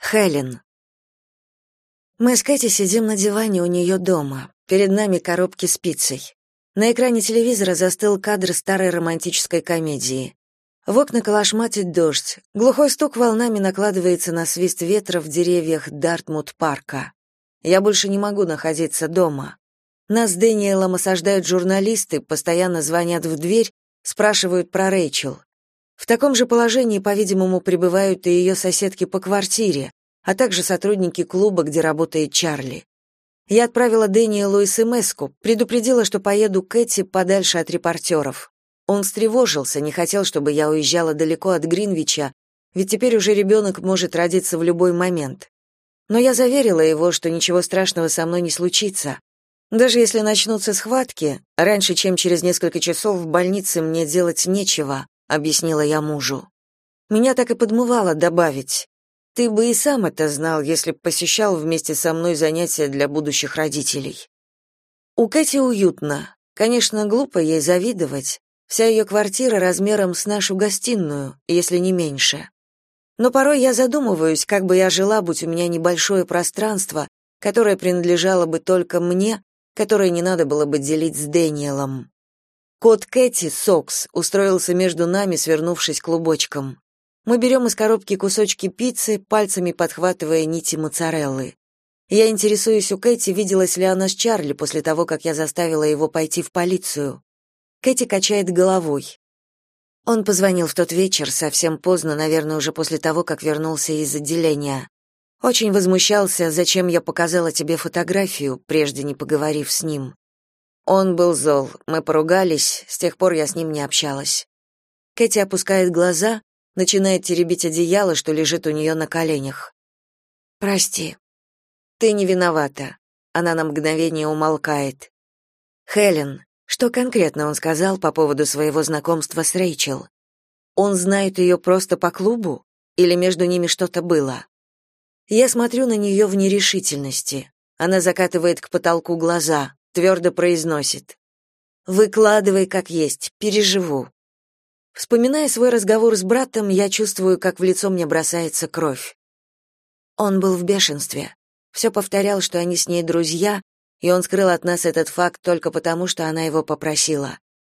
Хелен. Мы с Кэти сидим на диване у нее дома. Перед нами коробки с пиццей. На экране телевизора застыл кадр старой романтической комедии. В окна колошматит дождь. Глухой стук волнами накладывается на свист ветра в деревьях Дартмут-парка. Я больше не могу находиться дома. Нас с Дэниелом осаждают журналисты, постоянно звонят в дверь, спрашивают про Рэйчел. В таком же положении, по-видимому, пребывают и ее соседки по квартире, а также сотрудники клуба, где работает Чарли. Я отправила Дэниелу смс предупредила, что поеду к Кэти подальше от репортеров. Он встревожился, не хотел, чтобы я уезжала далеко от Гринвича, ведь теперь уже ребенок может родиться в любой момент. Но я заверила его, что ничего страшного со мной не случится. Даже если начнутся схватки, раньше, чем через несколько часов в больнице мне делать нечего, объяснила я мужу. Меня так и подмывало добавить: ты бы и сам это знал, если б посещал вместе со мной занятия для будущих родителей. У Кэти уютно. Конечно, глупо ей завидовать. Вся ее квартира размером с нашу гостиную, если не меньше. Но порой я задумываюсь, как бы я жила, будь у меня небольшое пространство, которое принадлежало бы только мне, которое не надо было бы делить с Дэниелом. Кот Кэти, Сокс, устроился между нами, свернувшись клубочком. Мы берем из коробки кусочки пиццы, пальцами подхватывая нити моцареллы. Я интересуюсь у Кэти, виделась ли она с Чарли после того, как я заставила его пойти в полицию. Кэти качает головой. Он позвонил в тот вечер, совсем поздно, наверное, уже после того, как вернулся из отделения. Очень возмущался, зачем я показала тебе фотографию, прежде не поговорив с ним. Он был зол, мы поругались, с тех пор я с ним не общалась. Кэти опускает глаза, начинает теребить одеяло, что лежит у нее на коленях. Прости. Ты не виновата. Она на мгновение умолкает. Хелен, что конкретно он сказал по поводу своего знакомства с Рэйчел? Он знает ее просто по клубу или между ними что-то было? Я смотрю на нее в нерешительности. Она закатывает к потолку глаза твердо произносит. «Выкладывай как есть, переживу». Вспоминая свой разговор с братом, я чувствую, как в лицо мне бросается кровь. Он был в бешенстве. Все повторял, что они с ней друзья, и он скрыл от нас этот факт только потому, что она его попросила.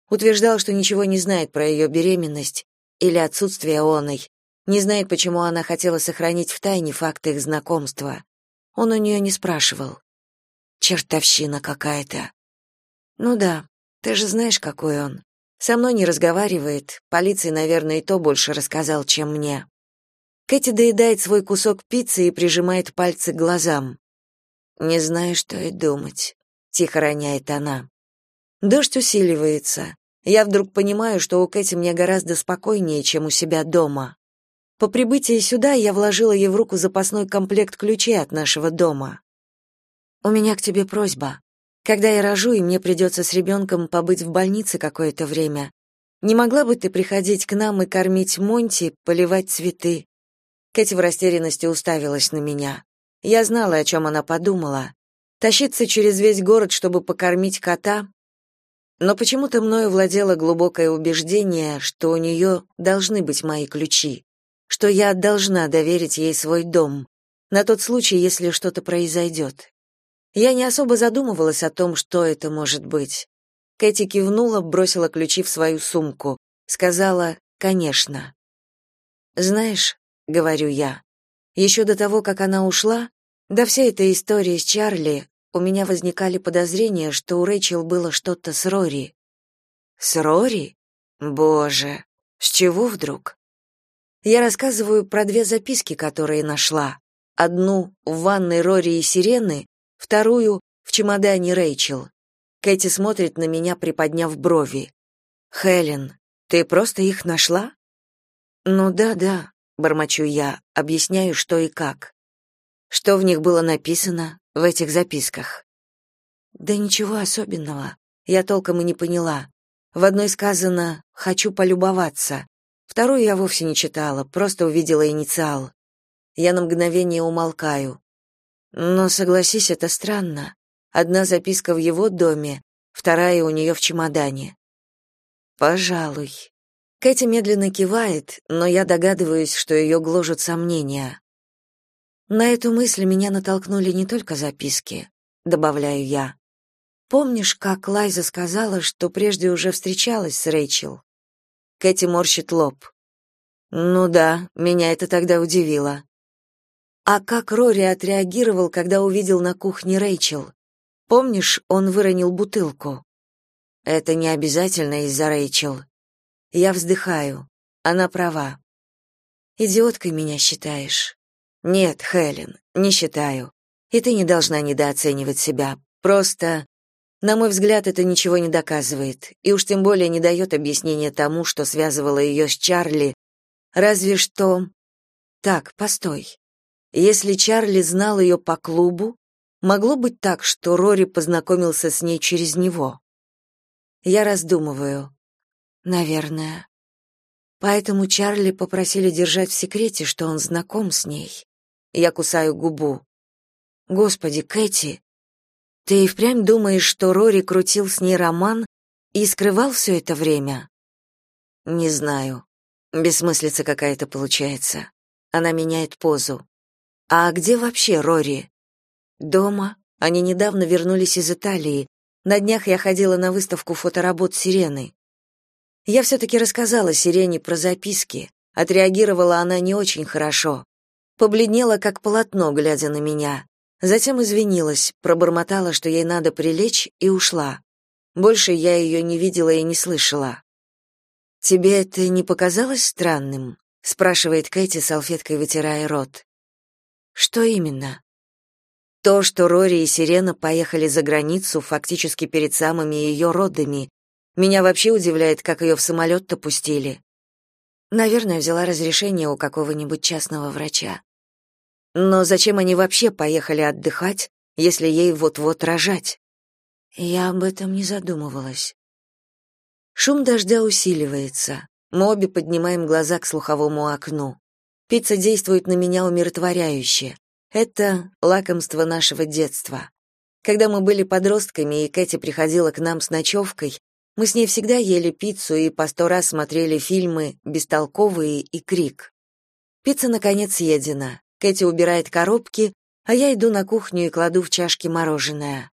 Утверждал, что ничего не знает про ее беременность или отсутствие оной, не знает, почему она хотела сохранить в тайне факт их знакомства. Он у нее не спрашивал. Чертовщина какая-то. Ну да, ты же знаешь, какой он. Со мной не разговаривает. Полиции, наверное, и то больше рассказал, чем мне. Кэти доедает свой кусок пиццы и прижимает пальцы к глазам. Не знаю, что и думать, тихо роняет она. Дождь усиливается. Я вдруг понимаю, что у Кэти мне гораздо спокойнее, чем у себя дома. По прибытии сюда я вложила ей в руку запасной комплект ключей от нашего дома. У меня к тебе просьба. Когда я рожу, и мне придется с ребенком побыть в больнице какое-то время, не могла бы ты приходить к нам и кормить Монти, поливать цветы?» Кэти в растерянности уставилась на меня. Я знала, о чем она подумала. Тащиться через весь город, чтобы покормить кота? Но почему-то мною владело глубокое убеждение, что у нее должны быть мои ключи, что я должна доверить ей свой дом, на тот случай, если что-то произойдет. Я не особо задумывалась о том, что это может быть. Кэти кивнула, бросила ключи в свою сумку, сказала: "Конечно". "Знаешь", говорю я. еще до того, как она ушла, до всей этой истории с Чарли, у меня возникали подозрения, что у Рэйчел было что-то с Рори. С Рори? Боже, с чего вдруг? Я рассказываю про две записки, которые нашла. Одну в ванной Рори и Сирены, вторую — в чемодане Рэйчел. Кэти смотрит на меня, приподняв брови. «Хелен, ты просто их нашла?» «Ну да, да», — бормочу я, объясняю, что и как. Что в них было написано, в этих записках? Да ничего особенного. Я толком и не поняла. В одной сказано «хочу полюбоваться». Вторую я вовсе не читала, просто увидела инициал. Я на мгновение умолкаю. Но согласись, это странно. Одна записка в его доме, вторая у нее в чемодане. Пожалуй. Кэти медленно кивает, но я догадываюсь, что ее гложут сомнения. На эту мысль меня натолкнули не только записки, добавляю я. Помнишь, как Лайза сказала, что прежде уже встречалась с Рэйчел? Кэти морщит лоб. Ну да, меня это тогда удивило. А как Рори отреагировал, когда увидел на кухне Рэйчел? Помнишь, он выронил бутылку? Это не обязательно из-за Рэйчел. Я вздыхаю. Она права. Идиоткой меня считаешь? Нет, Хелен, не считаю. И ты не должна недооценивать себя. Просто, на мой взгляд, это ничего не доказывает, и уж тем более не дает объяснения тому, что связывало ее с Чарли. Разве что... Так, постой. Если Чарли знал ее по клубу, могло быть так, что Рори познакомился с ней через него. Я раздумываю. Наверное. Поэтому Чарли попросили держать в секрете, что он знаком с ней. Я кусаю губу. Господи, Кэти, ты и впрямь думаешь, что Рори крутил с ней роман и скрывал все это время? Не знаю. Бессмыслица какая-то получается. Она меняет позу. А где вообще Рори? Дома. Они недавно вернулись из Италии. На днях я ходила на выставку фоторабот Сирены. Я все-таки рассказала Сирене про записки. Отреагировала она не очень хорошо. Побледнела, как полотно, глядя на меня. Затем извинилась, пробормотала, что ей надо прилечь, и ушла. Больше я ее не видела и не слышала. «Тебе это не показалось странным?» — спрашивает Кэти, салфеткой вытирая рот. «Что именно?» То, что Рори и Сирена поехали за границу фактически перед самыми ее родами. Меня вообще удивляет, как ее в самолет-то пустили. Наверное, взяла разрешение у какого-нибудь частного врача. Но зачем они вообще поехали отдыхать, если ей вот-вот рожать? Я об этом не задумывалась. Шум дождя усиливается. Мы обе поднимаем глаза к слуховому окну. Пицца действует на меня умиротворяюще. Это лакомство нашего детства. Когда мы были подростками, и Кэти приходила к нам с ночевкой, мы с ней всегда ели пиццу и по сто раз смотрели фильмы «Бестолковые» и «Крик». Пицца, наконец, съедена. Кэти убирает коробки, а я иду на кухню и кладу в чашки мороженое.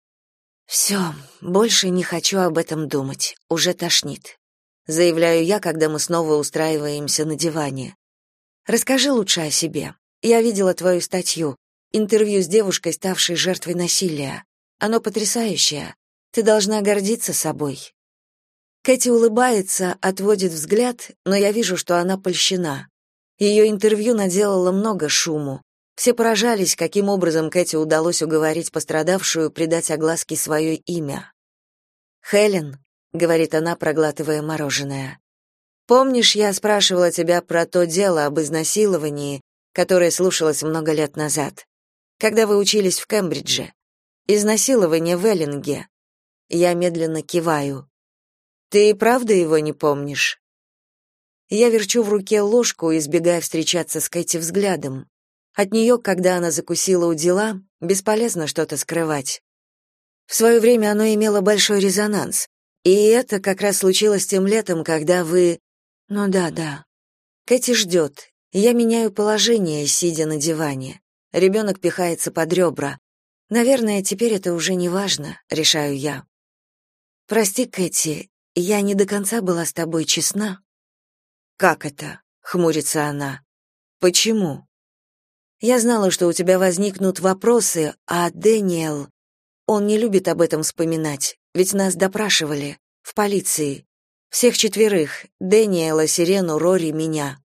«Все, больше не хочу об этом думать, уже тошнит», заявляю я, когда мы снова устраиваемся на диване. Расскажи лучше о себе. Я видела твою статью, интервью с девушкой, ставшей жертвой насилия. Оно потрясающее. Ты должна гордиться собой. Кэти улыбается, отводит взгляд, но я вижу, что она польщена. Ее интервью наделало много шуму. Все поражались, каким образом Кэти удалось уговорить пострадавшую придать огласке свое имя. «Хелен», — говорит она, проглатывая мороженое, — «помнишь, я спрашивала тебя про то дело об изнасиловании, которое слушалось много лет назад, когда вы учились в Кембридже? Изнасилование в Эллинге». Я медленно киваю. «Ты и правда его не помнишь?» Я верчу в руке ложку, избегая встречаться с Кэти взглядом. От нее, когда она закусила у дела, бесполезно что-то скрывать. В свое время оно имело большой резонанс. И это как раз случилось тем летом, когда вы... Ну да, да. Кэти ждет. Я меняю положение, сидя на диване. Ребенок пихается под ребра. Наверное, теперь это уже не важно, решаю я. Прости, Кэти, я не до конца была с тобой честна. Как это? хмурится она. Почему? Я знала, что у тебя возникнут вопросы, а Дэниел, он не любит об этом вспоминать, ведь нас допрашивали в полиции. Всех четверых: Дэниела, Сирену, Рори, меня.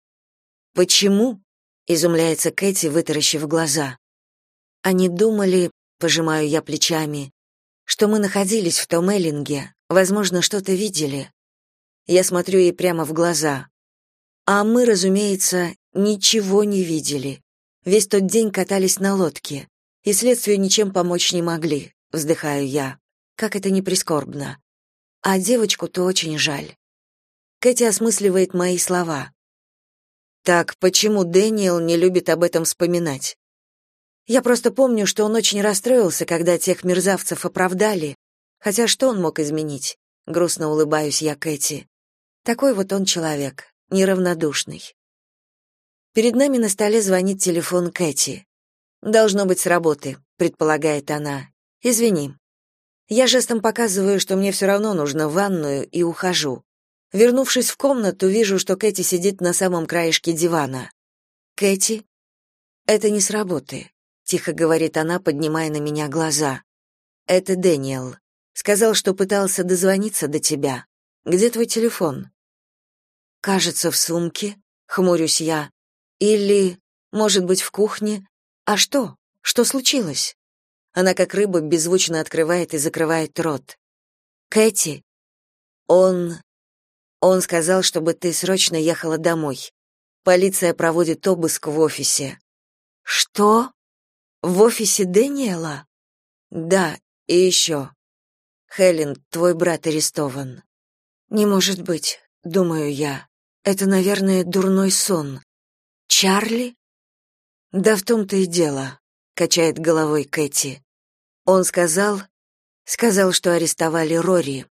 Почему? изумляется Кэти, вытаращив глаза. Они думали, пожимаю я плечами, что мы находились в том Эллинге, возможно, что-то видели. Я смотрю ей прямо в глаза. А мы, разумеется, ничего не видели. Весь тот день катались на лодке, и следствию ничем помочь не могли, вздыхаю я. Как это не прискорбно. А девочку-то очень жаль. Кэти осмысливает мои слова. Так почему Дэниел не любит об этом вспоминать? Я просто помню, что он очень расстроился, когда тех мерзавцев оправдали. Хотя что он мог изменить? Грустно улыбаюсь я Кэти. Такой вот он человек неравнодушный. Перед нами на столе звонит телефон Кэти. Должно быть с работы, предполагает она. Извини. Я жестом показываю, что мне все равно нужно в ванную и ухожу. Вернувшись в комнату, вижу, что Кэти сидит на самом краешке дивана. Кэти? Это не с работы, тихо говорит она, поднимая на меня глаза. Это Дэниел. Сказал, что пытался дозвониться до тебя. Где твой телефон? Кажется, в сумке, хмурюсь я. Или, может быть, в кухне? А что? Что случилось? Она как рыба беззвучно открывает и закрывает рот. Кэти, он он сказал, чтобы ты срочно ехала домой. Полиция проводит обыск в офисе. Что? В офисе Дэниела? Да, и еще. Хелен, твой брат арестован. Не может быть, думаю я. Это, наверное, дурной сон. Чарли? Да в том-то и дело, качает головой Кэти. Он сказал, сказал, что арестовали Рори.